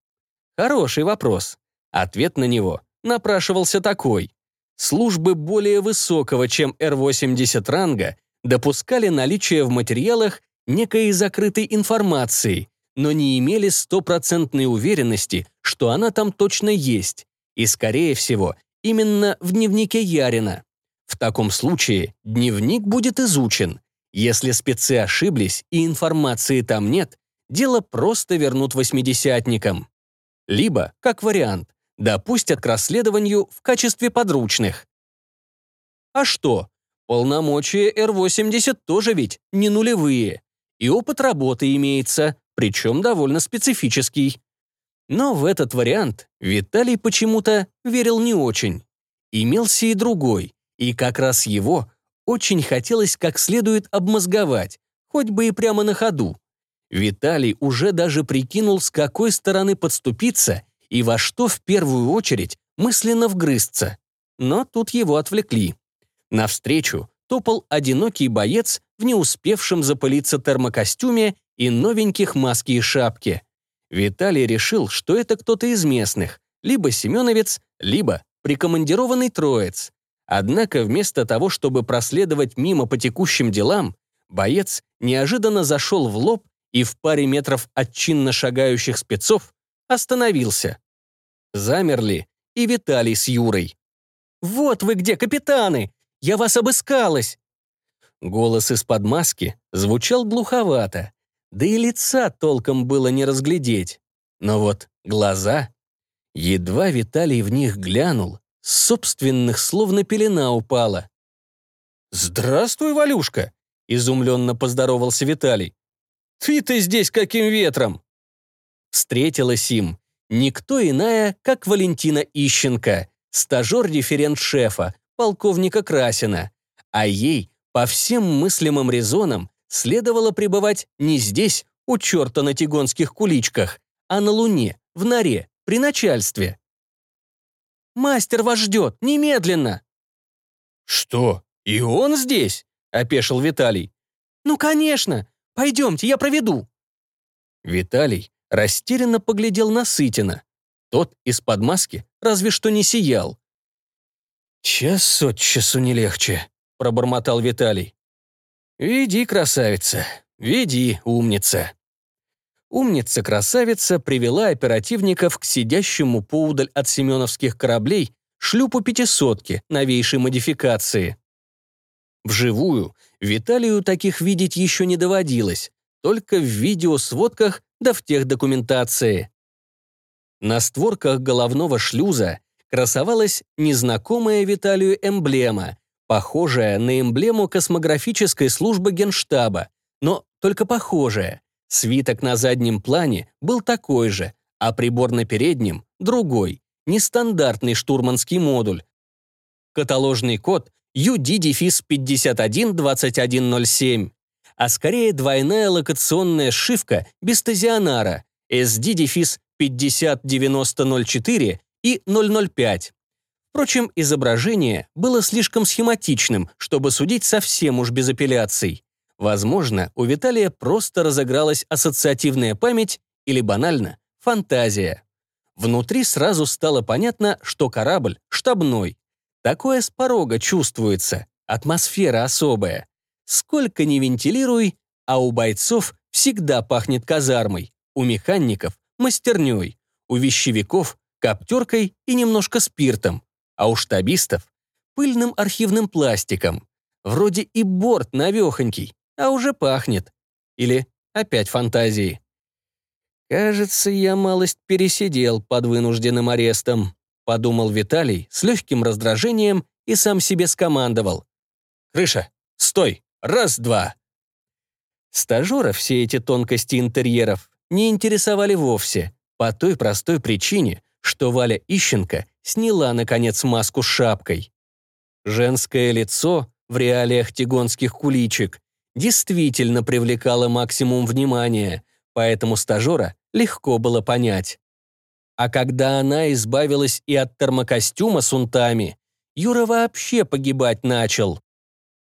[SPEAKER 1] Хороший вопрос. Ответ на него напрашивался такой. Службы более высокого, чем Р-80 ранга, допускали наличие в материалах некой закрытой информацией, но не имели стопроцентной уверенности, что она там точно есть, и, скорее всего, именно в дневнике Ярина. В таком случае дневник будет изучен. Если спецы ошиблись и информации там нет, дело просто вернут восьмидесятникам. Либо, как вариант, допустят к расследованию в качестве подручных. А что? Полномочия Р-80 тоже ведь не нулевые. И опыт работы имеется, причем довольно специфический. Но в этот вариант Виталий почему-то верил не очень. Имелся и другой, и как раз его очень хотелось как следует обмозговать, хоть бы и прямо на ходу. Виталий уже даже прикинул, с какой стороны подступиться и во что в первую очередь мысленно вгрызться. Но тут его отвлекли. Навстречу топал одинокий боец в не успевшем запылиться термокостюме и новеньких маске и шапке. Виталий решил, что это кто-то из местных, либо Семеновец, либо прикомандированный троец. Однако вместо того, чтобы проследовать мимо по текущим делам, боец неожиданно зашел в лоб и в паре метров от чинно шагающих спецов остановился. Замерли и Виталий с Юрой. «Вот вы где, капитаны! Я вас обыскалась!» Голос из-под маски звучал глуховато, да и лица толком было не разглядеть. Но вот глаза... Едва Виталий в них глянул, собственных словно пелена упала. «Здравствуй, Валюшка!» — изумленно поздоровался Виталий. «Ты-то здесь каким ветром?» Встретилась им никто иная, как Валентина Ищенко, стажер-референт шефа, полковника Красина, а ей по всем мыслимым резонам следовало пребывать не здесь, у черта на тигонских куличках, а на Луне, в норе, при начальстве. «Мастер вас ждет, немедленно!» «Что, и он здесь?» — опешил Виталий. «Ну, конечно! Пойдемте, я проведу!» Виталий растерянно поглядел на Сытина. Тот из-под маски разве что не сиял. «Час от часу не легче», — пробормотал Виталий. «Веди, красавица, веди, умница». Умница-красавица привела оперативников к сидящему поудаль от семеновских кораблей шлюпу пятисотки новейшей модификации. Вживую Виталию таких видеть еще не доводилось, только в видеосводках да в тех документации. На створках головного шлюза красовалась незнакомая Виталию эмблема, похожая на эмблему космографической службы Генштаба, но только похожая. Свиток на заднем плане был такой же, а прибор на переднем — другой, нестандартный штурманский модуль. Каталожный код UD-512107, а скорее двойная локационная шивка без стазионара SD-509004 и 005. Впрочем, изображение было слишком схематичным, чтобы судить совсем уж без апелляций. Возможно, у Виталия просто разыгралась ассоциативная память или, банально, фантазия. Внутри сразу стало понятно, что корабль штабной. Такое с порога чувствуется, атмосфера особая. Сколько ни вентилируй, а у бойцов всегда пахнет казармой, у механиков — мастерней, у вещевиков — коптеркой и немножко спиртом, а у штабистов — пыльным архивным пластиком. Вроде и борт навехонький, а уже пахнет. Или опять фантазии. «Кажется, я малость пересидел под вынужденным арестом», подумал Виталий с легким раздражением и сам себе скомандовал. «Крыша, стой! Раз-два!» Стажера все эти тонкости интерьеров не интересовали вовсе, по той простой причине, что Валя Ищенко сняла, наконец, маску с шапкой. Женское лицо в реалиях тигонских куличек действительно привлекало максимум внимания, поэтому стажера легко было понять. А когда она избавилась и от термокостюма с унтами, Юра вообще погибать начал.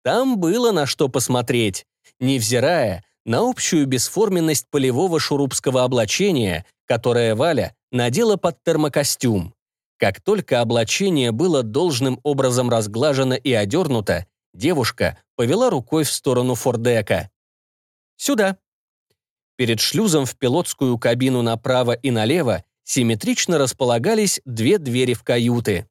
[SPEAKER 1] Там было на что посмотреть, невзирая на общую бесформенность полевого шурупского облачения, которое Валя надела под термокостюм. Как только облачение было должным образом разглажено и одернуто, девушка повела рукой в сторону фордека. «Сюда». Перед шлюзом в пилотскую кабину направо и налево симметрично располагались две двери в каюты.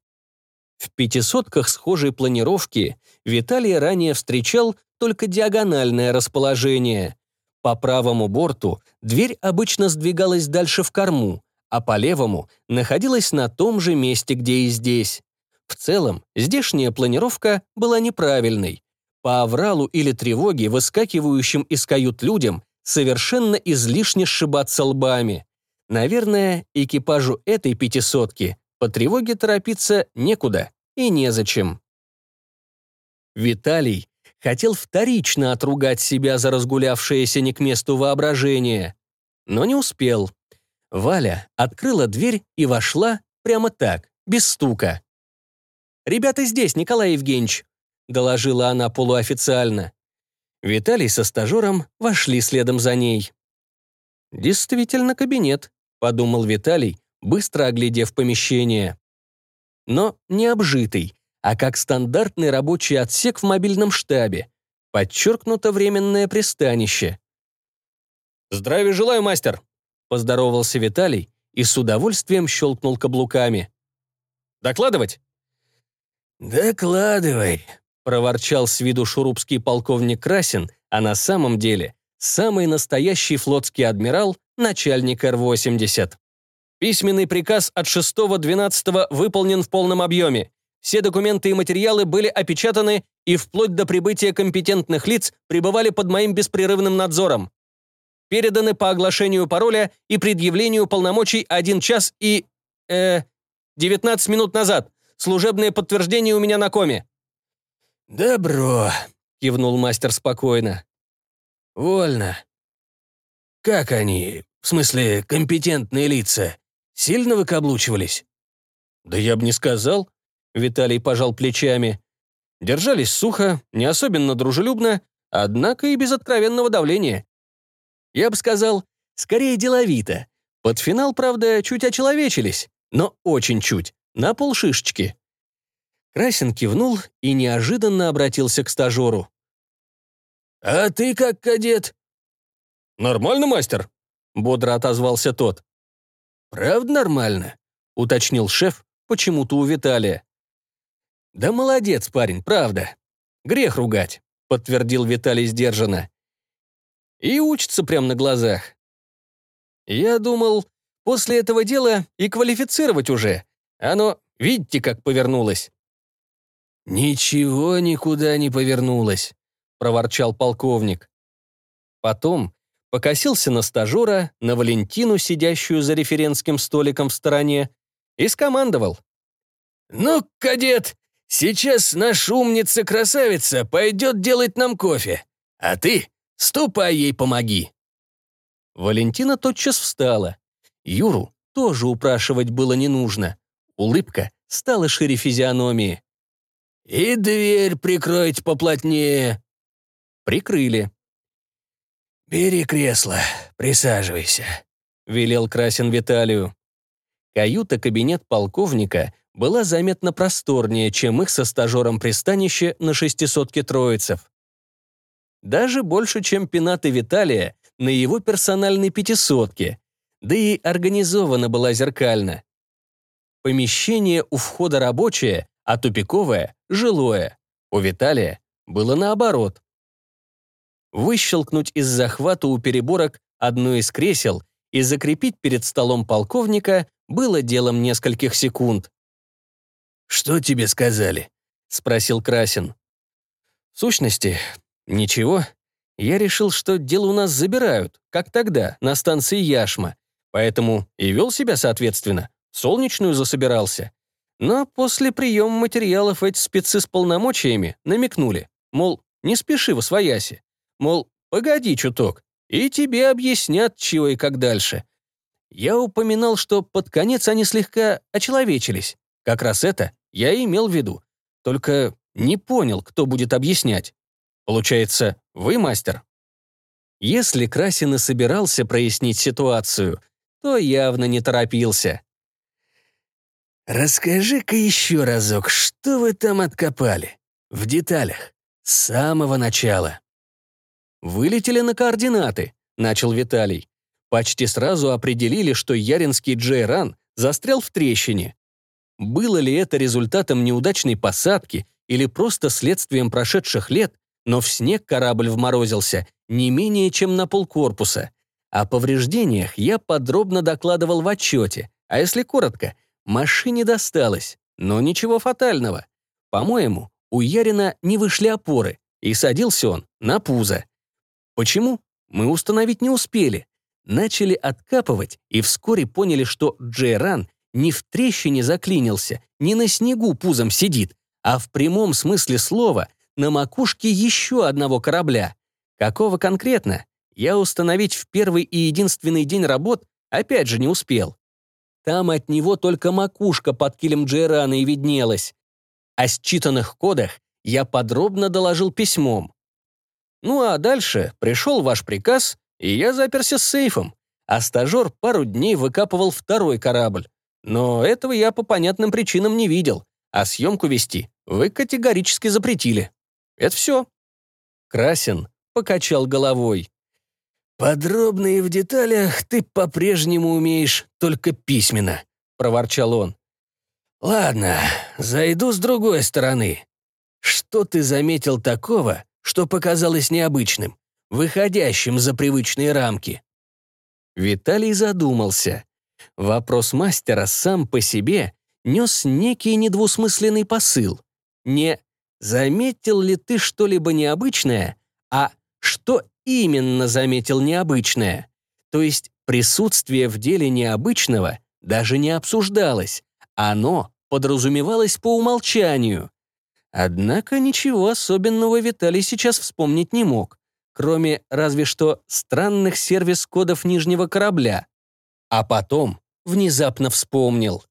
[SPEAKER 1] В пятисотках схожей планировки Виталий ранее встречал только диагональное расположение. По правому борту дверь обычно сдвигалась дальше в корму, а по левому находилась на том же месте, где и здесь. В целом, здешняя планировка была неправильной. По авралу или тревоге, выскакивающим из кают людям, совершенно излишне сшибаться лбами. Наверное, экипажу этой пятисотки по тревоге торопиться некуда и незачем. Виталий хотел вторично отругать себя за разгулявшееся не к месту воображение, но не успел. Валя открыла дверь и вошла прямо так, без стука. «Ребята здесь, Николай Евгеньевич», — доложила она полуофициально. Виталий со стажером вошли следом за ней. «Действительно кабинет», — подумал Виталий, быстро оглядев помещение. Но не обжитый, а как стандартный рабочий отсек в мобильном штабе. Подчеркнуто временное пристанище. «Здравия желаю, мастер!» — поздоровался Виталий и с удовольствием щелкнул каблуками. «Докладывать?»
[SPEAKER 2] «Докладывай», — проворчал с виду шурупский полковник Красин, а на самом деле самый настоящий флотский адмирал, начальник Р-80.
[SPEAKER 1] Письменный приказ от 6.12 выполнен в полном объеме. Все документы и материалы были опечатаны и вплоть до прибытия компетентных лиц пребывали под моим беспрерывным надзором. Переданы по оглашению пароля и предъявлению полномочий 1 час и... э... 19 минут назад. Служебное подтверждение у меня на коме».
[SPEAKER 2] «Добро», — кивнул мастер спокойно. «Вольно. Как они, в смысле, компетентные лица, сильно выкаблучивались?»
[SPEAKER 1] «Да я бы не сказал», — Виталий пожал плечами. Держались сухо, не особенно дружелюбно, однако и без откровенного давления. Я бы сказал, скорее деловито. Под финал, правда, чуть очеловечились, но очень чуть на полшишечки. Красин кивнул и неожиданно обратился к стажеру.
[SPEAKER 2] «А ты как кадет?»
[SPEAKER 1] «Нормально, мастер», — бодро отозвался тот.
[SPEAKER 2] «Правда нормально?» — уточнил шеф почему-то у Виталия.
[SPEAKER 1] «Да молодец, парень, правда. Грех ругать», — подтвердил Виталий сдержанно. «И учится прямо на глазах. Я думал, после этого дела и квалифицировать уже, оно, видите, как повернулось?»
[SPEAKER 2] «Ничего никуда не повернулось», — проворчал полковник.
[SPEAKER 1] Потом покосился на стажера, на Валентину, сидящую за референтским столиком в стороне, и скомандовал.
[SPEAKER 2] «Ну, кадет, сейчас наша умница-красавица пойдет делать нам кофе, а ты ступай ей помоги».
[SPEAKER 1] Валентина тотчас встала. Юру тоже упрашивать было не нужно. Улыбка стала шире физиономии.
[SPEAKER 2] «И дверь прикройте поплотнее».
[SPEAKER 1] Прикрыли.
[SPEAKER 2] «Бери кресло, присаживайся», — велел Красин Виталию.
[SPEAKER 1] Каюта-кабинет полковника была заметно просторнее, чем их со стажером пристанище на шестисотке троицев. Даже больше, чем пенаты Виталия на его персональной пятисотке, да и организована была зеркально. Помещение у входа рабочее, а тупиковое — жилое. У Виталия было наоборот. Выщелкнуть из захвата у переборок одно из кресел и закрепить перед столом полковника было делом нескольких секунд.
[SPEAKER 2] «Что тебе сказали?» — спросил Красин.
[SPEAKER 1] В сущности, ничего. Я решил, что дело у нас забирают, как тогда, на станции Яшма, поэтому и вел себя соответственно солнечную засобирался. Но после приема материалов эти спецы с полномочиями намекнули, мол, не спеши в освояси, мол, погоди чуток, и тебе объяснят, чего и как дальше. Я упоминал, что под конец они слегка очеловечились. Как раз это я и имел в виду. Только не понял, кто будет объяснять. Получается, вы мастер? Если Красин и собирался прояснить ситуацию, то явно не торопился.
[SPEAKER 2] «Расскажи-ка еще разок, что вы там откопали? В деталях. С самого начала».
[SPEAKER 1] «Вылетели на координаты», — начал Виталий. Почти сразу определили, что Яринский Джейран застрял в трещине. Было ли это результатом неудачной посадки или просто следствием прошедших лет, но в снег корабль вморозился не менее чем на полкорпуса. О повреждениях я подробно докладывал в отчете, а если коротко, машине досталось, но ничего фатального. По-моему, у Ярина не вышли опоры, и садился он на пузо. Почему? Мы установить не успели. Начали откапывать и вскоре поняли, что Джейран не в трещине заклинился, не на снегу пузом сидит, а в прямом смысле слова на макушке еще одного корабля. Какого конкретно? Я установить в первый и единственный день работ опять же не успел. Там от него только макушка под килем Джейрана и виднелась. О считанных кодах я подробно доложил письмом. Ну а дальше пришел ваш приказ, и я заперся с сейфом, а стажер пару дней выкапывал второй корабль. Но этого я по понятным причинам не видел, а съемку вести вы категорически запретили. Это все. Красин покачал головой.
[SPEAKER 2] «Подробно и в деталях ты по-прежнему умеешь только письменно», — проворчал он. «Ладно, зайду с другой стороны. Что ты заметил такого, что показалось необычным, выходящим за привычные рамки?»
[SPEAKER 1] Виталий задумался. Вопрос мастера сам по себе нес некий недвусмысленный посыл. Не «заметил ли ты что-либо необычное», а «что именно заметил необычное?» То есть присутствие в деле необычного даже не обсуждалось, оно подразумевалось по умолчанию. Однако ничего особенного Виталий сейчас вспомнить не мог, кроме разве что странных сервис-кодов нижнего корабля. А потом внезапно вспомнил.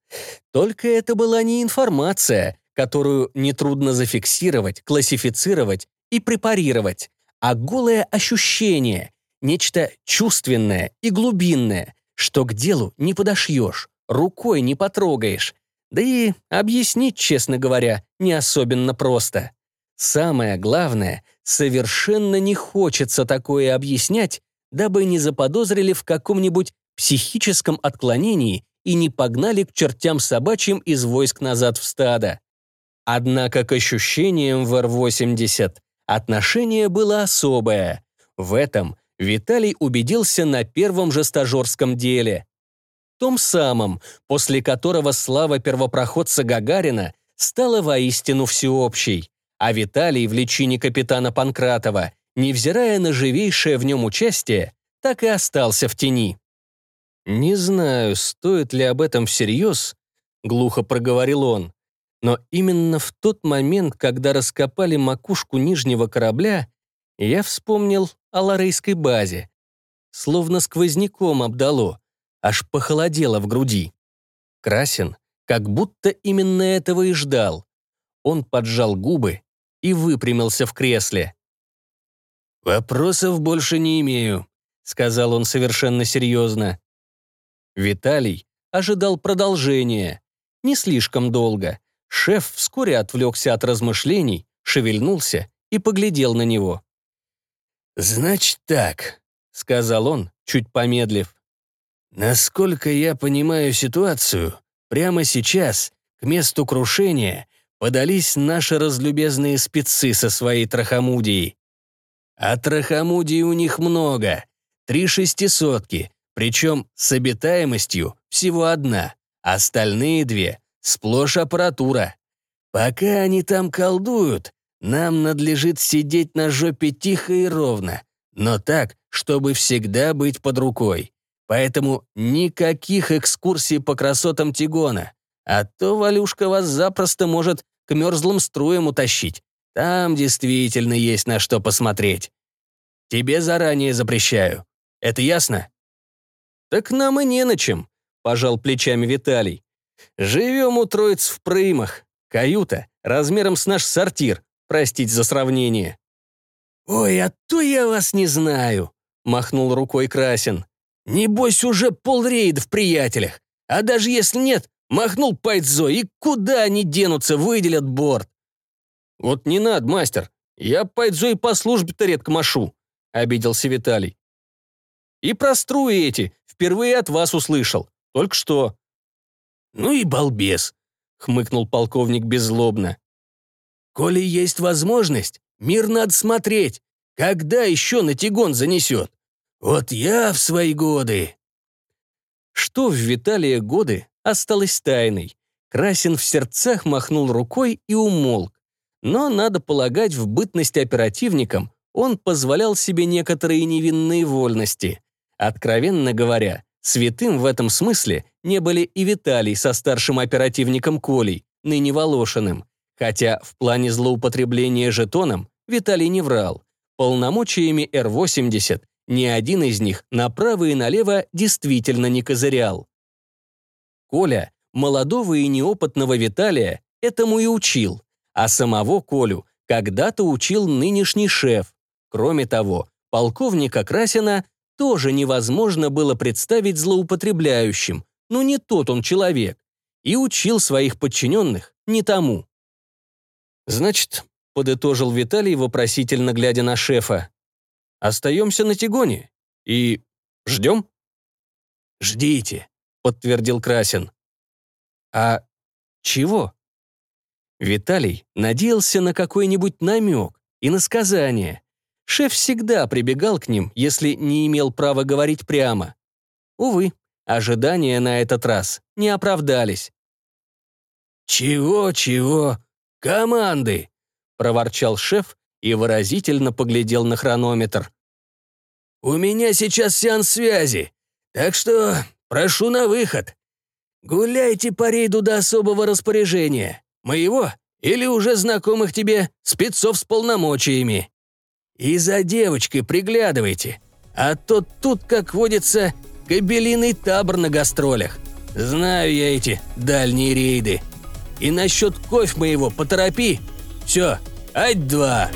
[SPEAKER 1] Только это была не информация, которую нетрудно зафиксировать, классифицировать и препарировать, а голое ощущение, нечто чувственное и глубинное, что к делу не подошьешь, рукой не потрогаешь. Да и объяснить, честно говоря, не особенно просто. Самое главное, совершенно не хочется такое объяснять, дабы не заподозрили в каком-нибудь психическом отклонении и не погнали к чертям собачьим из войск назад в стадо. Однако к ощущениям в Р-80 отношение было особое. В этом Виталий убедился на первом же стажерском деле. Том самом, после которого слава первопроходца Гагарина стала воистину всеобщей, а Виталий в личине капитана Панкратова, невзирая на живейшее в нем участие, так и остался в тени. «Не знаю, стоит ли об этом всерьез», — глухо проговорил он. Но именно в тот момент, когда раскопали макушку нижнего корабля, я вспомнил о ларейской базе. Словно сквозняком обдало, аж похолодело в груди. Красин как будто именно этого и ждал. Он поджал губы и выпрямился в кресле.
[SPEAKER 2] «Вопросов больше не имею», — сказал он совершенно серьезно.
[SPEAKER 1] Виталий ожидал продолжения. Не слишком долго. Шеф вскоре отвлекся от размышлений, шевельнулся и поглядел на него.
[SPEAKER 2] «Значит так», — сказал он, чуть помедлив. «Насколько я понимаю ситуацию, прямо сейчас к месту крушения подались наши разлюбезные спецы со своей трахомудией. А трахомудий у них много, три шестисотки, причем с обитаемостью всего одна, остальные две — сплошь аппаратура. Пока они там колдуют, нам надлежит сидеть на жопе тихо и ровно, но так, чтобы всегда быть под рукой. Поэтому никаких экскурсий по красотам Тигона, а то Валюшка вас запросто может к мерзлым струям утащить. Там действительно есть на что посмотреть. Тебе заранее запрещаю. Это ясно?
[SPEAKER 1] «Так нам и не на чем», — пожал плечами Виталий. «Живем у троиц в прымах. Каюта размером с наш сортир, простите за сравнение».
[SPEAKER 2] «Ой, а то я вас не знаю», — махнул рукой Красин. «Небось, уже полрейда в приятелях. А даже если нет, махнул пайцзо, и куда они денутся, выделят борт».
[SPEAKER 1] «Вот не надо, мастер. Я пайцзо и по службе-то редко машу», — обиделся Виталий. «И про струи эти Впервые от вас услышал. Только что».
[SPEAKER 2] «Ну и балбес», — хмыкнул полковник беззлобно. «Коли есть возможность, мир надо смотреть. Когда еще на Тигон занесет? Вот я в свои годы...»
[SPEAKER 1] Что в Виталия годы осталось тайной. Красин в сердцах махнул рукой и умолк. Но, надо полагать, в бытность оперативником он позволял себе некоторые невинные вольности. Откровенно говоря, святым в этом смысле не были и Виталий со старшим оперативником Колей, ныне Волошиным. Хотя в плане злоупотребления жетоном Виталий не врал. Полномочиями Р-80 ни один из них направо и налево действительно не козырял. Коля, молодого и неопытного Виталия, этому и учил, а самого Колю когда-то учил нынешний шеф. Кроме того, полковника Красина тоже невозможно было представить злоупотребляющим, но не тот он человек, и учил своих подчиненных не тому. «Значит, — подытожил Виталий, вопросительно глядя на шефа, Остаемся на Тигоне и ждем?»
[SPEAKER 2] «Ждите», — подтвердил Красин.
[SPEAKER 1] «А чего?» Виталий надеялся на какой-нибудь намек и на сказание. Шеф всегда прибегал к ним, если не имел права говорить прямо. Увы, ожидания на этот раз не оправдались.
[SPEAKER 2] «Чего-чего? Команды!» — проворчал шеф, и выразительно поглядел на хронометр. «У меня сейчас сеанс связи, так что прошу на выход. Гуляйте по рейду до особого распоряжения, моего или уже знакомых тебе спецов с полномочиями. И за девочкой приглядывайте, а то тут, как водится, кабелиный табор на гастролях. Знаю я эти дальние рейды. И насчет кофе моего поторопи. Все, ать два!»